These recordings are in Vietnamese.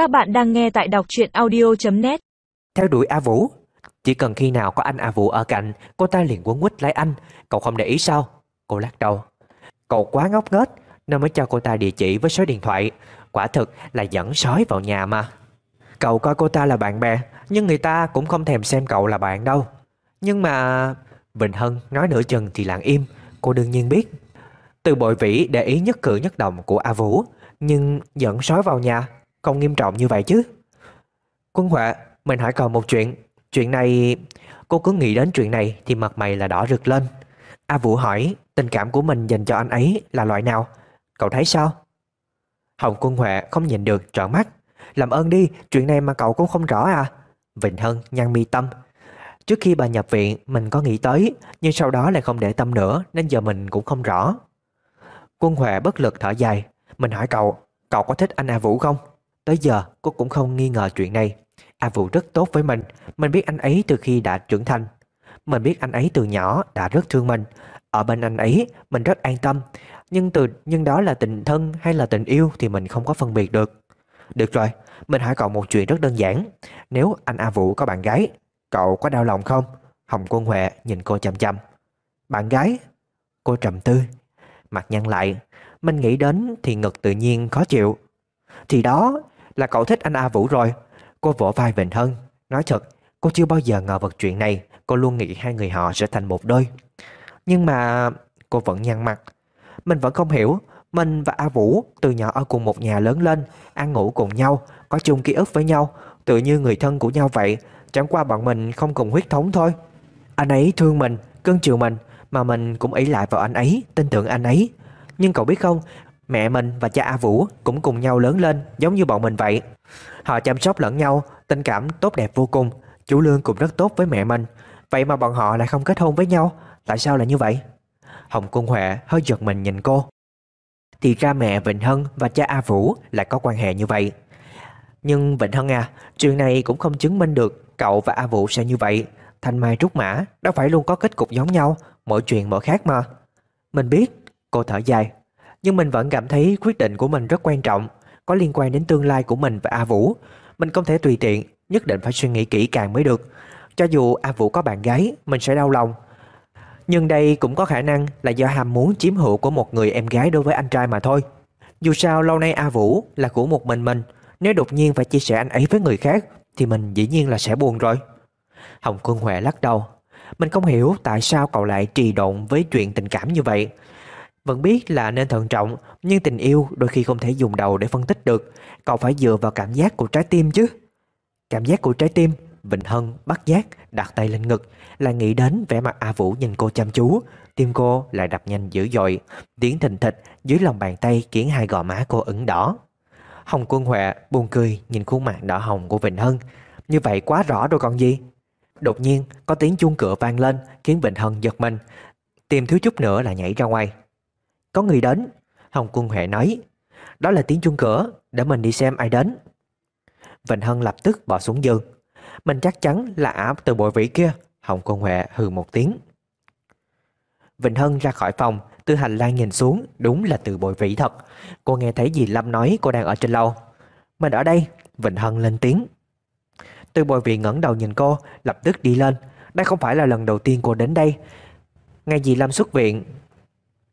Các bạn đang nghe tại đọc truyện audio.net Theo đuổi A Vũ, Chỉ cần khi nào có anh A Vũ ở cạnh, Cô ta liền quấn quýt lấy anh. Cậu không để ý sao? Cô lắc đầu. Cậu quá ngốc nghếch, Nên mới cho cô ta địa chỉ với số điện thoại. Quả thực là dẫn sói vào nhà mà. Cậu coi cô ta là bạn bè, Nhưng người ta cũng không thèm xem cậu là bạn đâu. Nhưng mà, Bình Hân nói nửa chừng thì lặng im. Cô đương nhiên biết. Từ bội vĩ để ý nhất cử nhất động của A Vũ, Nhưng dẫn sói vào nhà. Không nghiêm trọng như vậy chứ? Quân Huệ Mình hỏi cậu một chuyện. Chuyện này, Cô cứ nghĩ đến chuyện này Thì mặt mày là đỏ rực lên. A Vũ hỏi, Tình cảm của mình dành cho anh ấy là loại nào? Cậu thấy sao? Hồng Quân Huệ không nhìn được, trợn mắt. Làm ơn đi, Chuyện này mà cậu cũng không rõ à? Vịnh Hân nhăn mi tâm. Trước khi bà nhập viện, mình có nghĩ tới, Nhưng sau đó lại không để tâm nữa, Nên giờ mình cũng không rõ. Quân Huệ bất lực thở dài. Mình hỏi cậu Cậu có thích anh A Vũ không? Tới giờ, cô cũng không nghi ngờ chuyện này. A Vũ rất tốt với mình. Mình biết anh ấy từ khi đã trưởng thành. Mình biết anh ấy từ nhỏ đã rất thương mình. Ở bên anh ấy, mình rất an tâm. Nhưng từ, nhưng đó là tình thân hay là tình yêu Thì mình không có phân biệt được. Được rồi, Mình hỏi cậu một chuyện rất đơn giản. Nếu anh A Vũ có bạn gái, Cậu có đau lòng không? Hồng Quân Huệ nhìn cô chăm chăm Bạn gái? Cô trầm tư. Mặt nhăn lại. Mình nghĩ đến thì ngực tự nhiên khó chịu. Thì đó là cậu thích anh A Vũ rồi. Cô vỗ vai Vịnh Hân Nói thật cô chưa bao giờ ngờ vật chuyện này. Cô luôn nghĩ hai người họ sẽ thành một đôi. Nhưng mà cô vẫn nhăn mặt. Mình vẫn không hiểu Mình và A Vũ từ nhỏ ở cùng một nhà lớn lên Ăn ngủ cùng nhau Có chung ký ức với nhau Tự như người thân của nhau vậy. Chẳng qua bọn mình không cùng huyết thống thôi. Anh ấy thương mình, cưng chiều mình Mà mình cũng ý lại vào anh ấy Tin tưởng anh ấy. Nhưng cậu biết không Mẹ mình và cha A Vũ cũng cùng nhau lớn lên Giống như bọn mình vậy. Họ chăm sóc lẫn nhau, Tình cảm tốt đẹp vô cùng, Chú Lương cũng rất tốt với mẹ mình. Vậy mà bọn họ lại không kết hôn với nhau, Tại sao lại như vậy? Hồng Cung Huệ hơi giật mình nhìn cô. Thì ra mẹ Vịnh Hân và cha A Vũ Lại có quan hệ như vậy. Nhưng Vịnh Hân à Chuyện này cũng không chứng minh được Cậu và A Vũ sẽ như vậy. Thanh Mai Trúc Mã Đâu phải luôn có kết cục giống nhau, Mỗi chuyện mỗi khác mà. Mình biết, Cô thở dài. Nhưng mình vẫn cảm thấy quyết định của mình rất quan trọng, Có liên quan đến tương lai của mình và A Vũ. Mình không thể tùy tiện, Nhất định phải suy nghĩ kỹ càng mới được. Cho dù A Vũ có bạn gái, Mình sẽ đau lòng. Nhưng đây cũng có khả năng là do ham muốn chiếm hữu của một người em gái đối với anh trai mà thôi. Dù sao, lâu nay A Vũ là của một mình mình. Nếu đột nhiên phải chia sẻ anh ấy với người khác, Thì mình dĩ nhiên là sẽ buồn rồi. Hồng Quân Huệ lắc đầu. Mình không hiểu tại sao cậu lại trì độn với chuyện tình cảm như vậy. Vẫn biết là nên thận trọng, Nhưng tình yêu đôi khi không thể dùng đầu để phân tích được. Cậu phải dựa vào cảm giác của trái tim chứ. Cảm giác của trái tim, Vịnh Hân bắt giác, đặt tay lên ngực Là nghĩ đến vẻ mặt A Vũ nhìn cô chăm chú. Tim cô lại đập nhanh dữ dội, Tiếng thình thịch dưới lòng bàn tay Khiến hai gò má cô ửng đỏ. Hồng Quân Huệ buồn cười Nhìn khuôn mặt đỏ hồng của Vịnh Hân. Như vậy quá rõ rồi còn gì? Đột nhiên, có tiếng chuông cửa vang lên, Khiến Vịnh Hân giật mình. Tìm thiếu chút nữa là nhảy ra ngoài. Có người đến. Hồng Quân Huệ nói, Đó là tiếng chuông cửa, Để mình đi xem ai đến. Vịnh Hân lập tức bỏ xuống giường. Mình chắc chắn là ả từ bội vĩ kia, Hồng Quân Huệ hừ một tiếng. Vịnh Hân ra khỏi phòng Từ hành lang nhìn xuống, Đúng là từ bội vĩ thật. Cô nghe thấy dì Lâm nói cô đang ở trên lầu. Mình ở đây, Vịnh Hân lên tiếng. Từ bội vĩ ngẩng đầu nhìn cô, Lập tức đi lên. Đây không phải là lần đầu tiên cô đến đây. Ngay dì Lâm xuất viện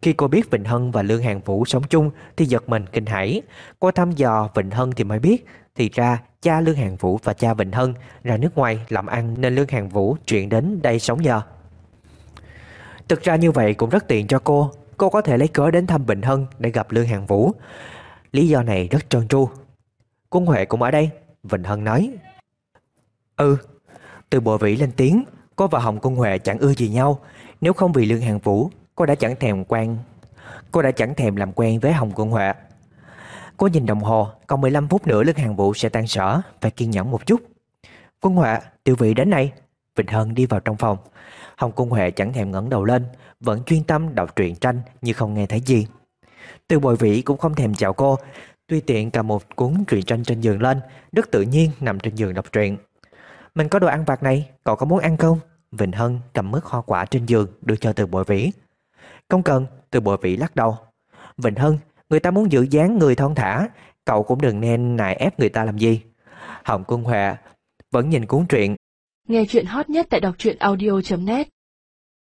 khi cô biết Vịnh Hân và Lương Hàng Vũ sống chung thì giật mình kinh hãi. Cô thăm dò Vịnh Hân thì mới biết, thì ra cha Lương Hàng Vũ và cha Vịnh Hân ra nước ngoài làm ăn nên Lương Hàng Vũ chuyển đến đây sống nhờ. Thực ra như vậy cũng rất tiện cho cô, cô có thể lấy cớ đến thăm Vịnh Hân để gặp Lương Hàng Vũ. Lý do này rất trơn tru. Quân Huệ cũng ở đây, Vịnh Hân nói. Ừ, từ bộ vĩ lên tiếng, cô và Hồng Quân Huệ chẳng ưa gì nhau, nếu không vì Lương Hàng Vũ Cô đã chẳng thèm quen Cô đã chẳng thèm làm quen với Hồng Quân Huệ. Cô nhìn đồng hồ Còn 15 phút nữa Lương Hàng Vũ sẽ tan sở Phải kiên nhẫn một chút. Quân Huệ, tiểu vị đến đây Vịnh Hân đi vào trong phòng. Hồng Quân Huệ chẳng thèm ngẩng đầu lên Vẫn chuyên tâm đọc truyện tranh như không nghe thấy gì. Từ bồi vĩ cũng không thèm chào cô Tuy tiện cầm một cuốn truyện tranh trên giường lên Rất tự nhiên nằm trên giường đọc truyện. Mình có đồ ăn vặt này Cậu có muốn ăn không? Vịnh Hân cầm mứt hoa quả trên giường Đưa cho từ bội vĩ không cần, từ bội vĩ lắc đầu. Vịnh Hân, người ta muốn giữ dáng người thon thả, Cậu cũng đừng nên nài ép người ta làm gì. Hồng Quân Hòa vẫn nhìn cuốn truyện. Nghe chuyện hot nhất tại đọc truyện audio.net